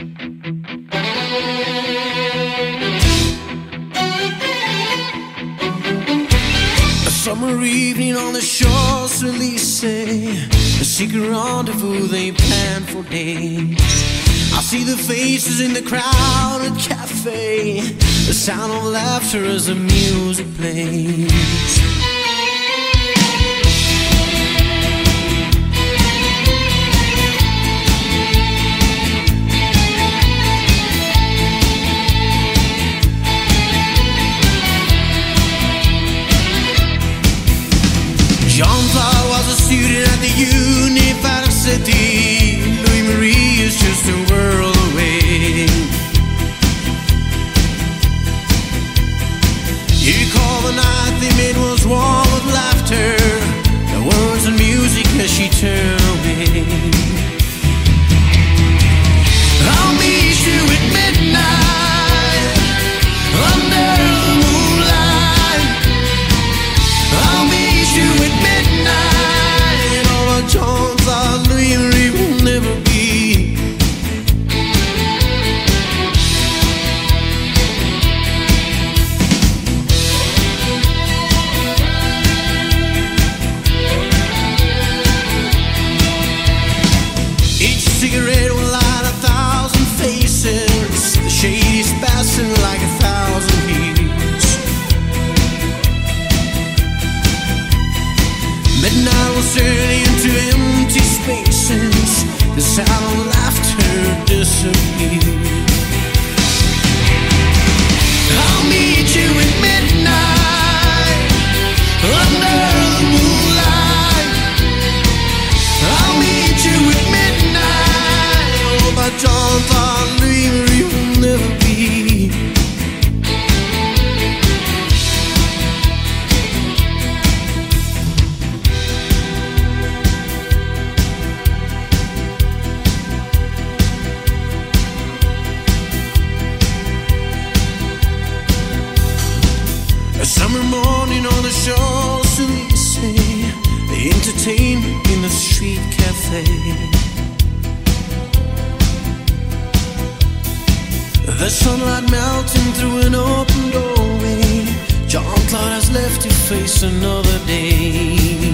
A summer evening on the Champs-Élysées. A secret rendezvous they plan for days. I see the faces in the crowded cafe. The sound of laughter as the music plays. John Paul was a student at the university. Louis Marie is just a world away. You recall the night they made was warm with laughter. Midnight will turn into empty spaces. The sound of laughter disappears. They entertain in the street cafe. The sunlight melting through an open doorway. John Claude has left to face another day.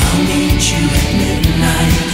I'll meet you at midnight.